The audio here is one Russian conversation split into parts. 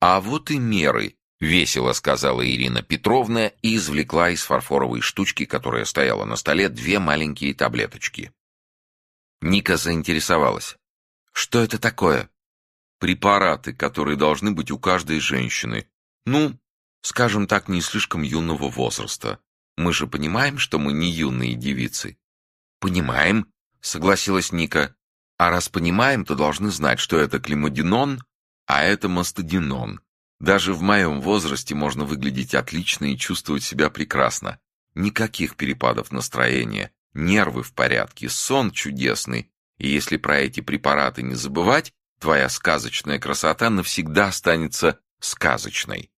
А вот и меры, весело сказала Ирина Петровна и извлекла из фарфоровой штучки, которая стояла на столе, две маленькие таблеточки. Ника заинтересовалась. Что это такое? Препараты, которые должны быть у каждой женщины. Ну, скажем так, не слишком юного возраста. Мы же понимаем, что мы не юные девицы. Понимаем, согласилась Ника. А раз понимаем, то должны знать, что это климодинон, а это мастодинон. Даже в моем возрасте можно выглядеть отлично и чувствовать себя прекрасно. Никаких перепадов настроения, нервы в порядке, сон чудесный. И если про эти препараты не забывать, твоя сказочная красота навсегда останется сказочной.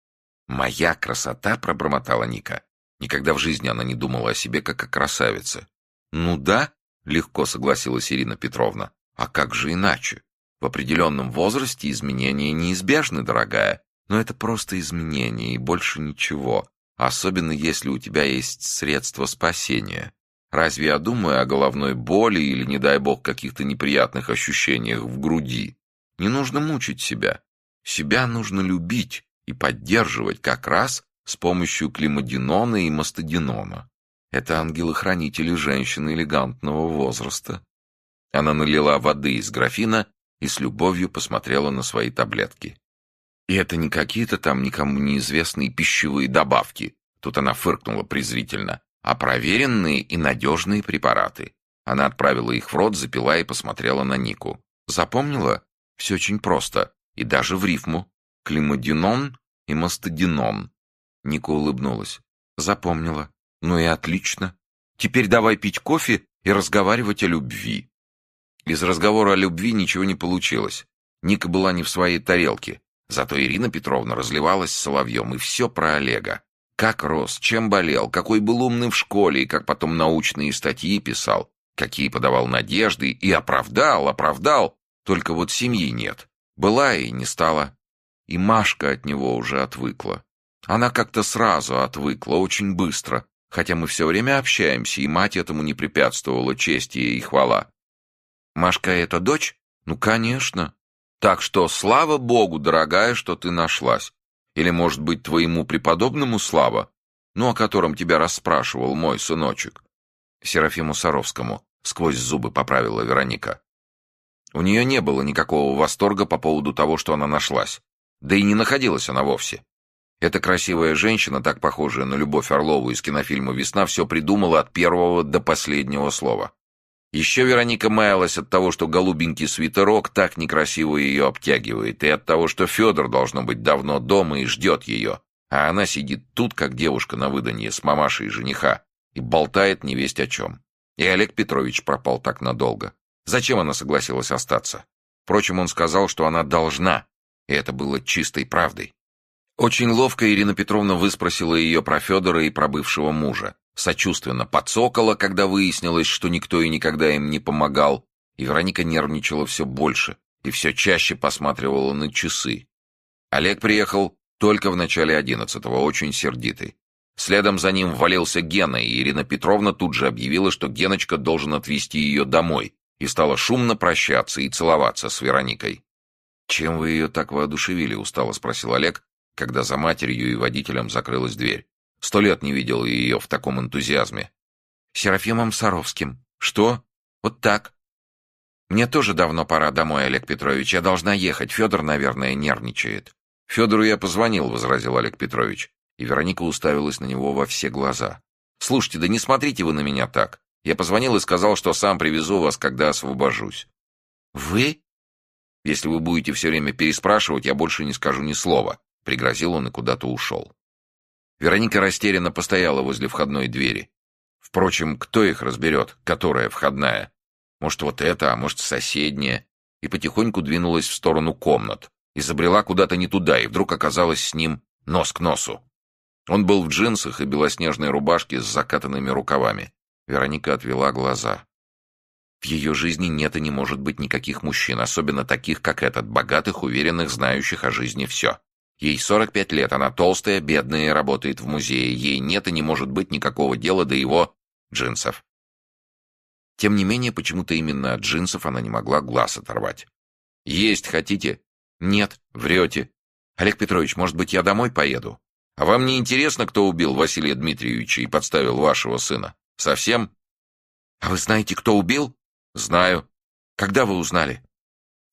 «Моя красота?» — пробормотала Ника. Никогда в жизни она не думала о себе как о красавице. «Ну да», — легко согласилась Ирина Петровна. «А как же иначе? В определенном возрасте изменения неизбежны, дорогая. Но это просто изменения и больше ничего. Особенно если у тебя есть средства спасения. Разве я думаю о головной боли или, не дай бог, каких-то неприятных ощущениях в груди? Не нужно мучить себя. Себя нужно любить и поддерживать как раз с помощью климодинона и мастодинона. Это ангелы-хранители женщины элегантного возраста. Она налила воды из графина и с любовью посмотрела на свои таблетки. И это не какие-то там никому неизвестные пищевые добавки. Тут она фыркнула презрительно. А проверенные и надежные препараты. Она отправила их в рот, запила и посмотрела на Нику. Запомнила? Все очень просто. И даже в рифму. Климодинон и мастодинон. Ника улыбнулась. Запомнила. Ну и отлично. Теперь давай пить кофе и разговаривать о любви. Из разговора о любви ничего не получилось. Ника была не в своей тарелке. Зато Ирина Петровна разливалась соловьем, и все про Олега. Как рос, чем болел, какой был умный в школе, и как потом научные статьи писал, какие подавал надежды, и оправдал, оправдал. Только вот семьи нет. Была и не стала. И Машка от него уже отвыкла. Она как-то сразу отвыкла, очень быстро, хотя мы все время общаемся, и мать этому не препятствовала, честь ей и хвала. Машка — это дочь? Ну, конечно. Так что, слава богу, дорогая, что ты нашлась. Или, может быть, твоему преподобному слава, ну, о котором тебя расспрашивал мой сыночек? Серафиму Саровскому сквозь зубы поправила Вероника. У нее не было никакого восторга по поводу того, что она нашлась. Да и не находилась она вовсе. Эта красивая женщина, так похожая на Любовь Орлову из кинофильма «Весна», все придумала от первого до последнего слова. Еще Вероника маялась от того, что голубенький свитерок так некрасиво ее обтягивает, и от того, что Федор должно быть давно дома и ждет ее, а она сидит тут, как девушка на выданье с мамашей жениха, и болтает невесть о чем. И Олег Петрович пропал так надолго. Зачем она согласилась остаться? Впрочем, он сказал, что она должна, и это было чистой правдой. Очень ловко Ирина Петровна выспросила ее про Федора и про бывшего мужа сочувственно подсокола, когда выяснилось, что никто и никогда им не помогал, и Вероника нервничала все больше и все чаще посматривала на часы. Олег приехал только в начале одиннадцатого, очень сердитый. Следом за ним ввалился Гена, и Ирина Петровна тут же объявила, что Геночка должен отвезти ее домой, и стала шумно прощаться и целоваться с Вероникой. «Чем вы ее так воодушевили?» — устало спросил Олег, когда за матерью и водителем закрылась дверь. Сто лет не видел ее в таком энтузиазме. Серафимом Саровским. Что? Вот так. Мне тоже давно пора домой, Олег Петрович. Я должна ехать. Федор, наверное, нервничает. Федору я позвонил, возразил Олег Петрович. И Вероника уставилась на него во все глаза. Слушайте, да не смотрите вы на меня так. Я позвонил и сказал, что сам привезу вас, когда освобожусь. Вы? Если вы будете все время переспрашивать, я больше не скажу ни слова. Пригрозил он и куда-то ушел. Вероника растерянно постояла возле входной двери. Впрочем, кто их разберет, которая входная? Может, вот эта, а может, соседняя? И потихоньку двинулась в сторону комнат. И забрела куда-то не туда, и вдруг оказалась с ним нос к носу. Он был в джинсах и белоснежной рубашке с закатанными рукавами. Вероника отвела глаза. В ее жизни нет и не может быть никаких мужчин, особенно таких, как этот, богатых, уверенных, знающих о жизни все. Ей 45 лет, она толстая, бедная и работает в музее. Ей нет и не может быть никакого дела до его джинсов. Тем не менее, почему-то именно от джинсов она не могла глаз оторвать. «Есть хотите?» «Нет, врете». Олег Петрович, может быть, я домой поеду? А вам не интересно, кто убил Василия Дмитриевича и подставил вашего сына? Совсем? А вы знаете, кто убил? Знаю. Когда вы узнали?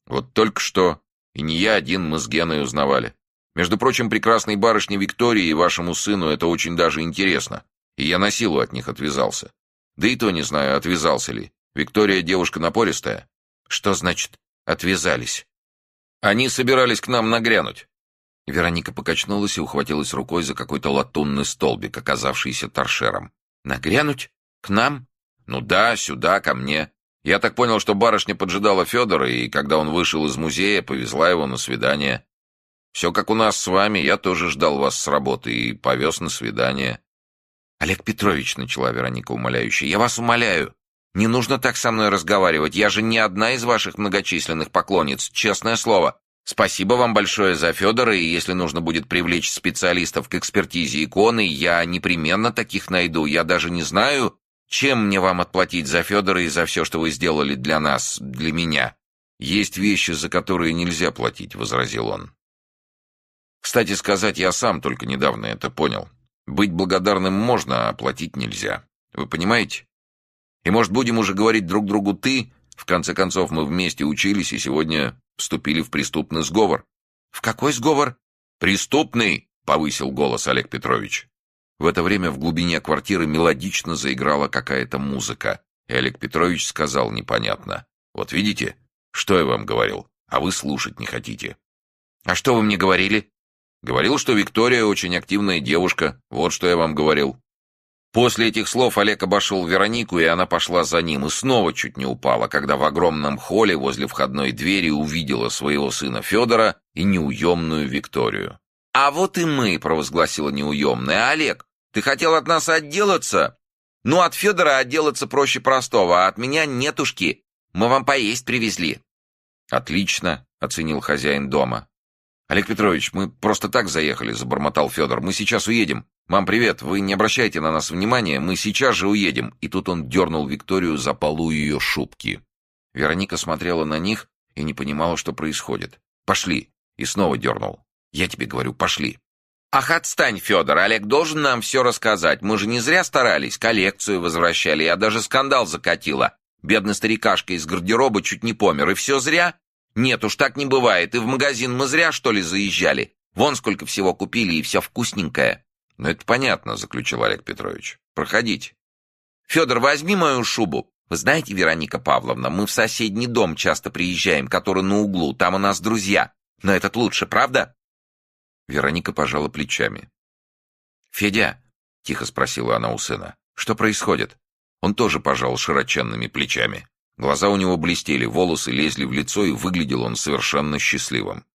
Вот только что. И не я один, мы с Геной узнавали. Между прочим, прекрасной барышне Виктории и вашему сыну это очень даже интересно. И я на силу от них отвязался. Да и то не знаю, отвязался ли. Виктория девушка напористая. Что значит «отвязались»? Они собирались к нам нагрянуть. Вероника покачнулась и ухватилась рукой за какой-то латунный столбик, оказавшийся торшером. «Нагрянуть? К нам?» «Ну да, сюда, ко мне. Я так понял, что барышня поджидала Федора, и когда он вышел из музея, повезла его на свидание. Все как у нас с вами, я тоже ждал вас с работы и повез на свидание». «Олег Петрович», — начала Вероника умоляюще, — «я вас умоляю. Не нужно так со мной разговаривать. Я же не одна из ваших многочисленных поклонниц, честное слово. Спасибо вам большое за Федора, и если нужно будет привлечь специалистов к экспертизе иконы, я непременно таких найду. Я даже не знаю, чем мне вам отплатить за Федора и за все, что вы сделали для нас, для меня. Есть вещи, за которые нельзя платить, — возразил он. Кстати сказать, я сам только недавно это понял. Быть благодарным можно, а платить нельзя. Вы понимаете? И, может, будем уже говорить друг другу «ты»? В конце концов, мы вместе учились и сегодня вступили в преступный сговор. В какой сговор? Преступный, повысил голос Олег Петрович. В это время в глубине квартиры мелодично заиграла какая-то музыка, и Олег Петрович сказал непонятно. «Вот видите, что я вам говорил, а вы слушать не хотите». «А что вы мне говорили?» «Говорил, что Виктория очень активная девушка, вот что я вам говорил». После этих слов Олег обошел Веронику, и она пошла за ним, и снова чуть не упала, когда в огромном холле возле входной двери увидела своего сына Федора и неуемную Викторию. «А вот и мы», — провозгласила неуемная. «Олег, ты хотел от нас отделаться?» «Ну, от Федора отделаться проще простого, а от меня нетушки. Мы вам поесть привезли». «Отлично», — оценил хозяин дома. «Олег Петрович, мы просто так заехали», — забормотал Федор. «Мы сейчас уедем. «Мам, привет! Вы не обращайте на нас внимания, мы сейчас же уедем!» И тут он дернул Викторию за полу ее шубки. Вероника смотрела на них и не понимала, что происходит. «Пошли!» И снова дернул. «Я тебе говорю, пошли!» «Ах, отстань, Федор! Олег должен нам все рассказать. Мы же не зря старались, коллекцию возвращали, я даже скандал закатила. Бедный старикашка из гардероба чуть не помер, и все зря? Нет уж, так не бывает, и в магазин мы зря, что ли, заезжали? Вон сколько всего купили, и все вкусненькое!» «Ну, это понятно», — заключил Олег Петрович. «Проходите». «Федор, возьми мою шубу. Вы знаете, Вероника Павловна, мы в соседний дом часто приезжаем, который на углу, там у нас друзья. Но этот лучше, правда?» Вероника пожала плечами. «Федя», — тихо спросила она у сына, — «что происходит?» Он тоже пожал широченными плечами. Глаза у него блестели, волосы лезли в лицо, и выглядел он совершенно счастливым.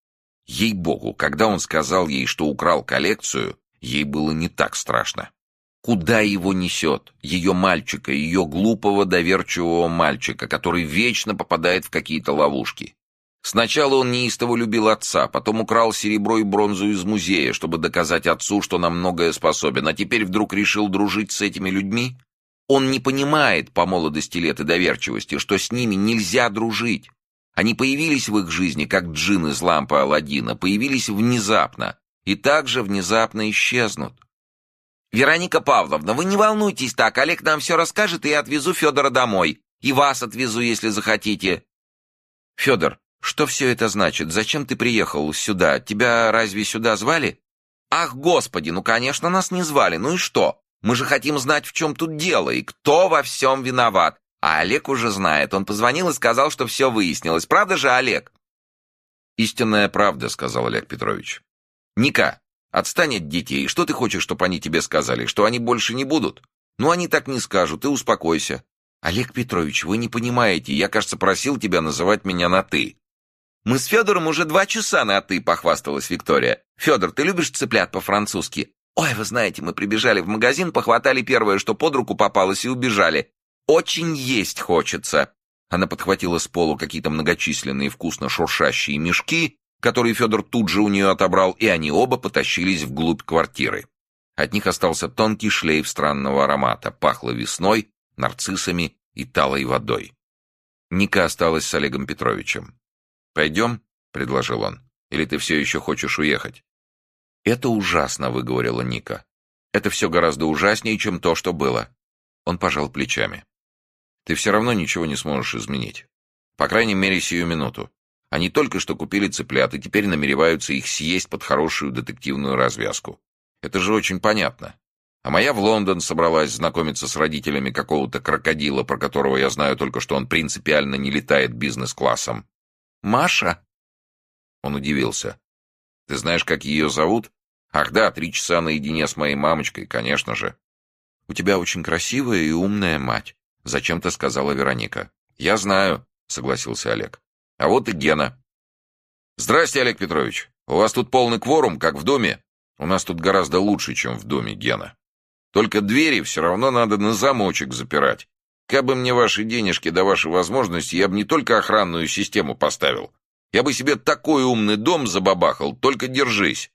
Ей-богу, когда он сказал ей, что украл коллекцию, Ей было не так страшно. Куда его несет? Ее мальчика, ее глупого доверчивого мальчика, который вечно попадает в какие-то ловушки. Сначала он неистово любил отца, потом украл серебро и бронзу из музея, чтобы доказать отцу, что на многое способен, а теперь вдруг решил дружить с этими людьми? Он не понимает по молодости лет и доверчивости, что с ними нельзя дружить. Они появились в их жизни, как джин из лампы Аладдина, появились внезапно, и также внезапно исчезнут. «Вероника Павловна, вы не волнуйтесь так, Олег нам все расскажет, и я отвезу Федора домой. И вас отвезу, если захотите». «Федор, что все это значит? Зачем ты приехал сюда? Тебя разве сюда звали?» «Ах, господи, ну, конечно, нас не звали. Ну и что? Мы же хотим знать, в чем тут дело, и кто во всем виноват. А Олег уже знает. Он позвонил и сказал, что все выяснилось. Правда же, Олег?» «Истинная правда», — сказал Олег Петрович. «Ника, отстань от детей. Что ты хочешь, чтобы они тебе сказали? Что они больше не будут? Ну, они так не скажут, ты успокойся». «Олег Петрович, вы не понимаете. Я, кажется, просил тебя называть меня на «ты». «Мы с Федором уже два часа на «ты», — похвасталась Виктория. «Федор, ты любишь цыплят по-французски?» «Ой, вы знаете, мы прибежали в магазин, похватали первое, что под руку попалось, и убежали. Очень есть хочется». Она подхватила с полу какие-то многочисленные вкусно шуршащие мешки который Федор тут же у нее отобрал, и они оба потащились вглубь квартиры. От них остался тонкий шлейф странного аромата, пахло весной, нарциссами и талой водой. Ника осталась с Олегом Петровичем. «Пойдем?» — предложил он. Или ты все еще хочешь уехать?» «Это ужасно», — выговорила Ника. «Это все гораздо ужаснее, чем то, что было». Он пожал плечами. «Ты все равно ничего не сможешь изменить. По крайней мере, сию минуту. Они только что купили цыплят и теперь намереваются их съесть под хорошую детективную развязку. Это же очень понятно. А моя в Лондон собралась знакомиться с родителями какого-то крокодила, про которого я знаю только, что он принципиально не летает бизнес-классом. «Маша?» Он удивился. «Ты знаешь, как ее зовут?» «Ах да, три часа наедине с моей мамочкой, конечно же». «У тебя очень красивая и умная мать», — зачем-то сказала Вероника. «Я знаю», — согласился Олег. «А вот и Гена». «Здрасте, Олег Петрович. У вас тут полный кворум, как в доме?» «У нас тут гораздо лучше, чем в доме, Гена». Только двери все равно надо на замочек запирать. Кабы мне ваши денежки да ваши возможности, я бы не только охранную систему поставил. Я бы себе такой умный дом забабахал, только держись.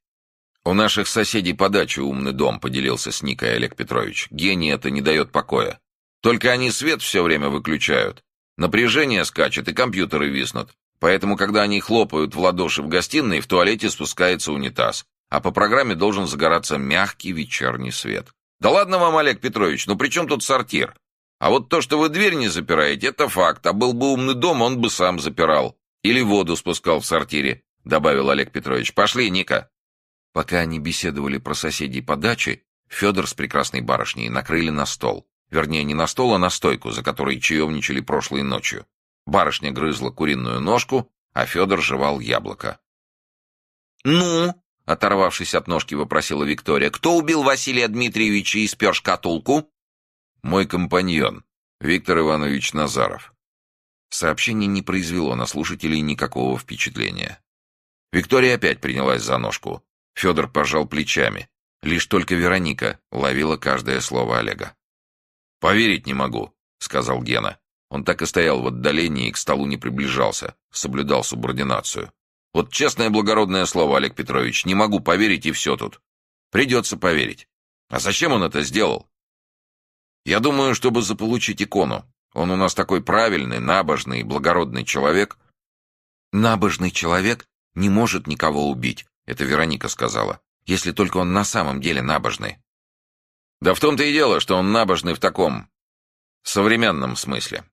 У наших соседей по даче умный дом, поделился с Никой Олег Петрович. Гений это не дает покоя. Только они свет все время выключают. Напряжение скачет и компьютеры виснут. Поэтому, когда они хлопают в ладоши в гостиной, в туалете спускается унитаз. А по программе должен загораться мягкий вечерний свет. Да ладно вам, Олег Петрович, ну при чем тут сортир? А вот то, что вы дверь не запираете, это факт. А был бы умный дом, он бы сам запирал. Или воду спускал в сортире, добавил Олег Петрович. Пошли, Ника. Пока они беседовали про соседей по даче, Федор с прекрасной барышней накрыли на стол. Вернее, не на стол, а на стойку, за которой чаевничали прошлой ночью. Барышня грызла куриную ножку, а Федор жевал яблоко. «Ну?» Оторвавшись от ножки, вопросила Виктория. «Кто убил Василия Дмитриевича и спер шкатулку?» «Мой компаньон, Виктор Иванович Назаров». Сообщение не произвело на слушателей никакого впечатления. Виктория опять принялась за ножку. Федор пожал плечами. Лишь только Вероника ловила каждое слово Олега. «Поверить не могу», — сказал Гена. Он так и стоял в отдалении и к столу не приближался, соблюдал субординацию. Вот честное благородное слово, Олег Петрович, не могу поверить и все тут. Придется поверить. А зачем он это сделал? Я думаю, чтобы заполучить икону. Он у нас такой правильный, набожный и благородный человек. Набожный человек не может никого убить, это Вероника сказала, если только он на самом деле набожный. Да в том-то и дело, что он набожный в таком современном смысле.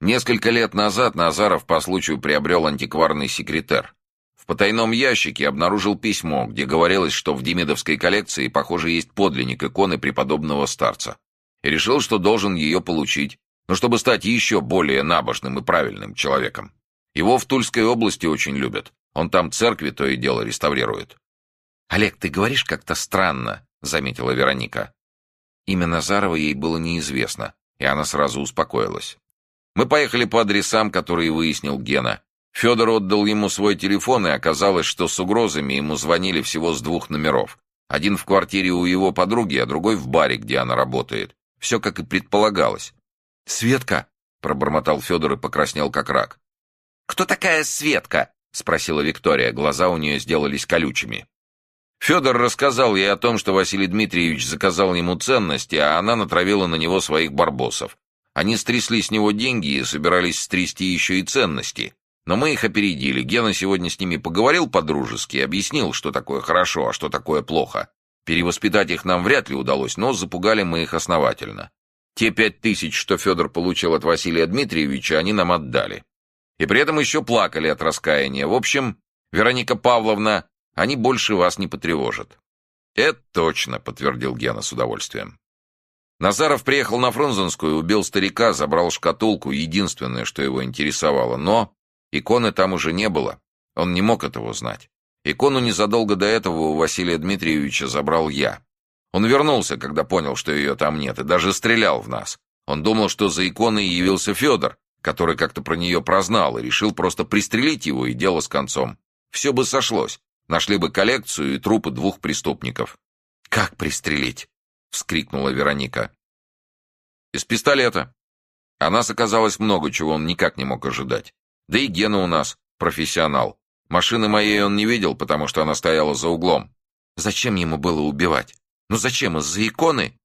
Несколько лет назад Назаров по случаю приобрел антикварный секретер. В потайном ящике обнаружил письмо, где говорилось, что в Демидовской коллекции, похоже, есть подлинник иконы преподобного старца. И решил, что должен ее получить, но чтобы стать еще более набожным и правильным человеком. Его в Тульской области очень любят. Он там церкви то и дело реставрирует. «Олег, ты говоришь как-то странно», — заметила Вероника. Имя Назарова ей было неизвестно, и она сразу успокоилась. Мы поехали по адресам, которые выяснил Гена, Федор отдал ему свой телефон, и оказалось, что с угрозами ему звонили всего с двух номеров. Один в квартире у его подруги, а другой в баре, где она работает. Все как и предполагалось. «Светка!» — пробормотал Федор и покраснел как рак. «Кто такая Светка?» — спросила Виктория. Глаза у нее сделались колючими. Федор рассказал ей о том, что Василий Дмитриевич заказал ему ценности, а она натравила на него своих барбосов. Они стрясли с него деньги и собирались стрясти еще и ценности. Но мы их опередили. Гена сегодня с ними поговорил по-дружески, объяснил, что такое хорошо, а что такое плохо. Перевоспитать их нам вряд ли удалось, но запугали мы их основательно. Те пять тысяч, что Федор получил от Василия Дмитриевича, они нам отдали. И при этом еще плакали от раскаяния. В общем, Вероника Павловна, они больше вас не потревожат. «Это точно», — подтвердил Гена с удовольствием. Назаров приехал на Фрунзенскую, убил старика, забрал шкатулку, единственное, что его интересовало, но Иконы там уже не было. Он не мог этого знать. Икону незадолго до этого у Василия Дмитриевича забрал я. Он вернулся, когда понял, что ее там нет, и даже стрелял в нас. Он думал, что за иконой явился Федор, который как-то про нее прознал, и решил просто пристрелить его, и дело с концом. Все бы сошлось. Нашли бы коллекцию и трупы двух преступников. «Как пристрелить?» — вскрикнула Вероника. «Из пистолета. А нас оказалось много, чего он никак не мог ожидать. Да и Гена у нас профессионал. Машины моей он не видел, потому что она стояла за углом. Зачем ему было убивать? Ну зачем, из-за иконы?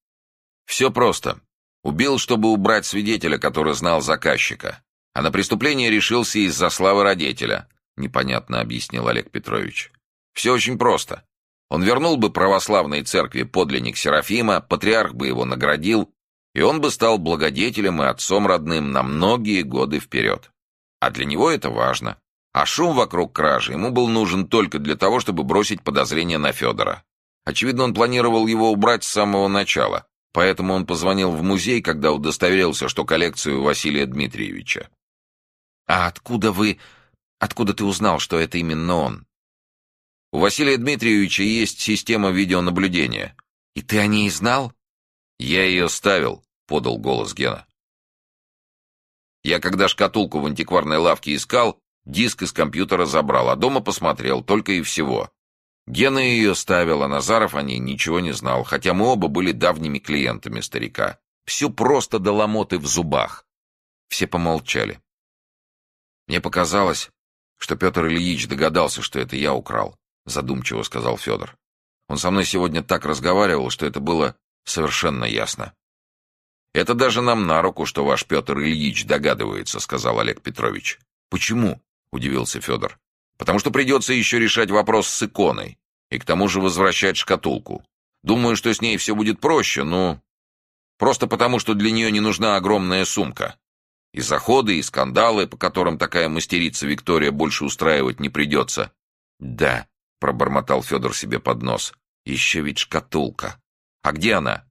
Все просто. Убил, чтобы убрать свидетеля, который знал заказчика. А на преступление решился из-за славы родителя. — непонятно объяснил Олег Петрович. «Все очень просто. Он вернул бы православной церкви подлинник Серафима, патриарх бы его наградил, и он бы стал благодетелем и отцом родным на многие годы вперед. А для него это важно. А шум вокруг кражи ему был нужен только для того, чтобы бросить подозрение на Федора. Очевидно, он планировал его убрать с самого начала, поэтому он позвонил в музей, когда удостоверился, что коллекцию Василия Дмитриевича. «А откуда вы... Откуда ты узнал, что это именно он?» «У Василия Дмитриевича есть система видеонаблюдения. И ты о ней знал?» «Я ее ставил», — подал голос Гена. Я когда шкатулку в антикварной лавке искал, диск из компьютера забрал, а дома посмотрел, только и всего. Гена ее ставил, а Назаров о ней ничего не знал, хотя мы оба были давними клиентами старика. Все просто до ломоты в зубах. Все помолчали. Мне показалось, что Петр Ильич догадался, что это я украл, задумчиво сказал Федор. Он со мной сегодня так разговаривал, что это было совершенно ясно. «Это даже нам на руку, что ваш Петр Ильич догадывается», — сказал Олег Петрович. «Почему?» — удивился Федор. «Потому что придется еще решать вопрос с иконой, и к тому же возвращать шкатулку. Думаю, что с ней все будет проще, но... Просто потому, что для нее не нужна огромная сумка. И заходы, и скандалы, по которым такая мастерица Виктория больше устраивать не придется». «Да», — пробормотал Федор себе под нос, — «еще ведь шкатулка». «А где она?»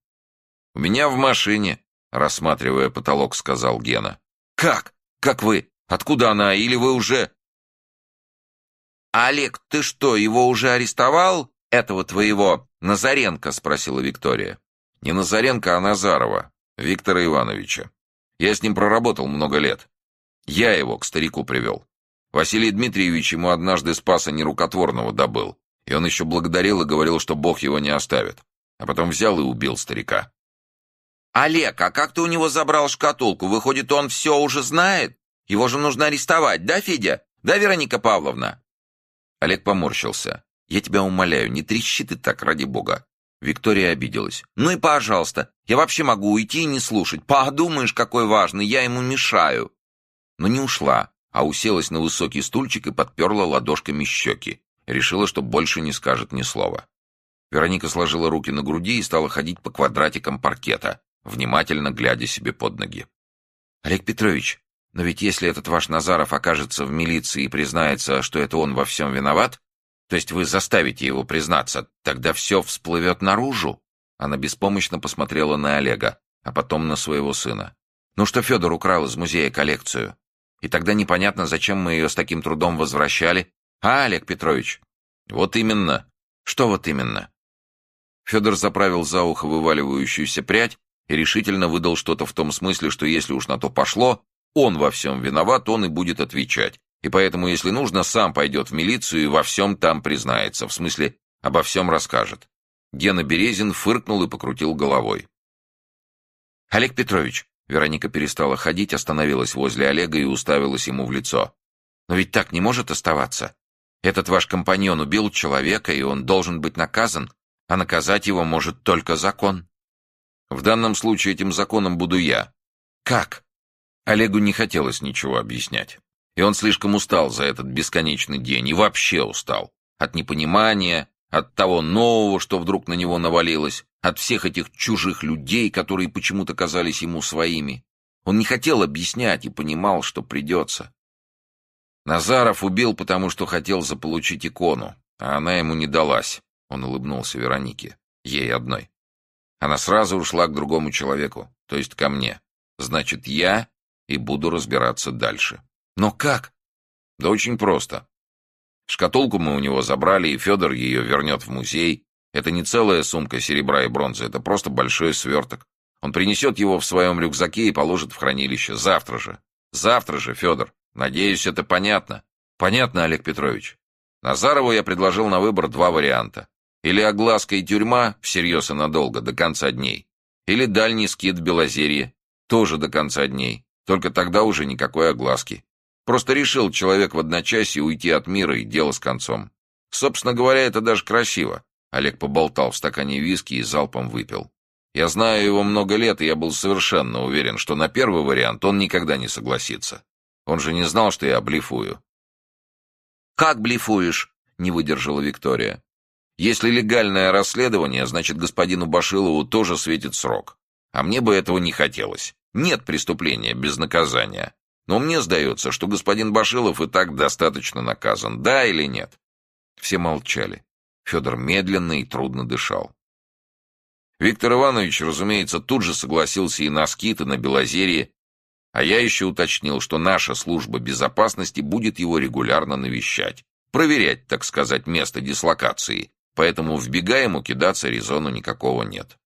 «У меня в машине», — рассматривая потолок, сказал Гена. «Как? Как вы? Откуда она? Или вы уже...» «Олег, ты что, его уже арестовал? Этого твоего Назаренко?» — спросила Виктория. «Не Назаренко, а Назарова, Виктора Ивановича. Я с ним проработал много лет. Я его к старику привел. Василий Дмитриевич ему однажды спаса нерукотворного добыл, и он еще благодарил и говорил, что Бог его не оставит. А потом взял и убил старика. «Олег, а как ты у него забрал шкатулку? Выходит, он все уже знает? Его же нужно арестовать, да, Федя? Да, Вероника Павловна?» Олег поморщился. «Я тебя умоляю, не трещи ты так, ради бога». Виктория обиделась. «Ну и пожалуйста, я вообще могу уйти и не слушать. Подумаешь, какой важный, я ему мешаю». Но не ушла, а уселась на высокий стульчик и подперла ладошками щеки. Решила, что больше не скажет ни слова. Вероника сложила руки на груди и стала ходить по квадратикам паркета, внимательно глядя себе под ноги. «Олег Петрович, но ведь если этот ваш Назаров окажется в милиции и признается, что это он во всем виноват, то есть вы заставите его признаться, тогда все всплывет наружу?» Она беспомощно посмотрела на Олега, а потом на своего сына. «Ну что Федор украл из музея коллекцию? И тогда непонятно, зачем мы ее с таким трудом возвращали. А, Олег Петрович?» «Вот именно». «Что вот именно?» Федор заправил за ухо вываливающуюся прядь и решительно выдал что-то в том смысле, что если уж на то пошло, он во всем виноват, он и будет отвечать. И поэтому, если нужно, сам пойдет в милицию и во всем там признается, в смысле, обо всем расскажет. Гена Березин фыркнул и покрутил головой. «Олег Петрович», Вероника перестала ходить, остановилась возле Олега и уставилась ему в лицо. «Но ведь так не может оставаться. Этот ваш компаньон убил человека, и он должен быть наказан а наказать его может только закон. В данном случае этим законом буду я. Как? Олегу не хотелось ничего объяснять. И он слишком устал за этот бесконечный день, и вообще устал. От непонимания, от того нового, что вдруг на него навалилось, от всех этих чужих людей, которые почему-то казались ему своими. Он не хотел объяснять и понимал, что придется. Назаров убил, потому что хотел заполучить икону, а она ему не далась. Он улыбнулся Веронике. Ей одной. Она сразу ушла к другому человеку, то есть ко мне. Значит, я и буду разбираться дальше. Но как? Да очень просто. Шкатулку мы у него забрали, и Федор ее вернет в музей. Это не целая сумка серебра и бронзы, это просто большой сверток. Он принесет его в своем рюкзаке и положит в хранилище. Завтра же. Завтра же, Федор. Надеюсь, это понятно. Понятно, Олег Петрович. Назарову я предложил на выбор два варианта. Или огласка и тюрьма, всерьез и надолго, до конца дней. Или дальний скид в Белозерье, тоже до конца дней. Только тогда уже никакой огласки. Просто решил человек в одночасье уйти от мира и дело с концом. Собственно говоря, это даже красиво. Олег поболтал в стакане виски и залпом выпил. Я знаю его много лет, и я был совершенно уверен, что на первый вариант он никогда не согласится. Он же не знал, что я облифую. «Как блефуешь?» — не выдержала Виктория. «Если легальное расследование, значит, господину Башилову тоже светит срок. А мне бы этого не хотелось. Нет преступления без наказания. Но мне сдается, что господин Башилов и так достаточно наказан. Да или нет?» Все молчали. Федор медленно и трудно дышал. Виктор Иванович, разумеется, тут же согласился и на скит, и на Белозерье, а я еще уточнил, что наша служба безопасности будет его регулярно навещать, проверять, так сказать, место дислокации, поэтому в ему кидаться резону никакого нет.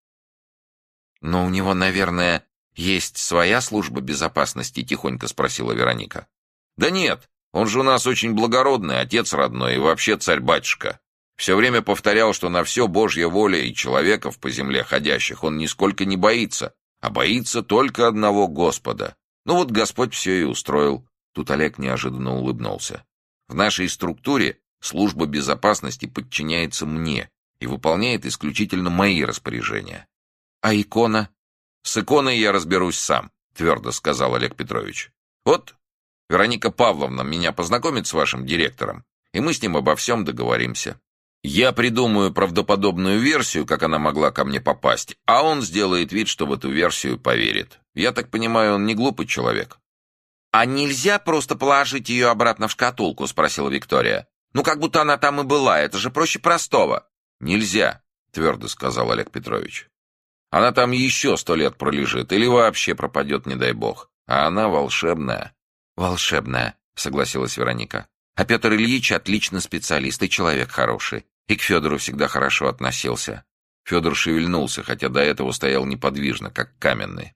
«Но у него, наверное, есть своя служба безопасности?» — тихонько спросила Вероника. «Да нет, он же у нас очень благородный, отец родной и вообще царь-батюшка. Все время повторял, что на все Божья воля и человеков по земле ходящих он нисколько не боится, а боится только одного Господа. Ну вот Господь все и устроил. Тут Олег неожиданно улыбнулся. В нашей структуре служба безопасности подчиняется мне и выполняет исключительно мои распоряжения. А икона? С иконой я разберусь сам, твердо сказал Олег Петрович. Вот Вероника Павловна меня познакомит с вашим директором, и мы с ним обо всем договоримся. Я придумаю правдоподобную версию, как она могла ко мне попасть, а он сделает вид, что в эту версию поверит. Я так понимаю, он не глупый человек. «А нельзя просто положить ее обратно в шкатулку?» — спросила Виктория. «Ну, как будто она там и была. Это же проще простого». «Нельзя», — твердо сказал Олег Петрович. «Она там еще сто лет пролежит или вообще пропадет, не дай бог. А она волшебная». «Волшебная», — согласилась Вероника. «А Петр Ильич отлично специалист и человек хороший. И к Федору всегда хорошо относился». Федор шевельнулся, хотя до этого стоял неподвижно, как каменный.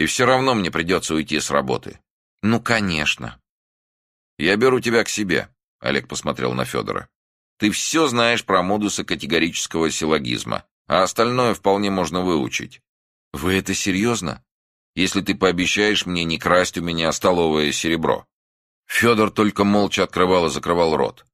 И все равно мне придется уйти с работы. Ну, конечно. Я беру тебя к себе, Олег посмотрел на Федора. Ты все знаешь про модусы категорического силлогизма, а остальное вполне можно выучить. Вы это серьезно? Если ты пообещаешь мне не красть у меня столовое серебро. Федор только молча открывал и закрывал рот.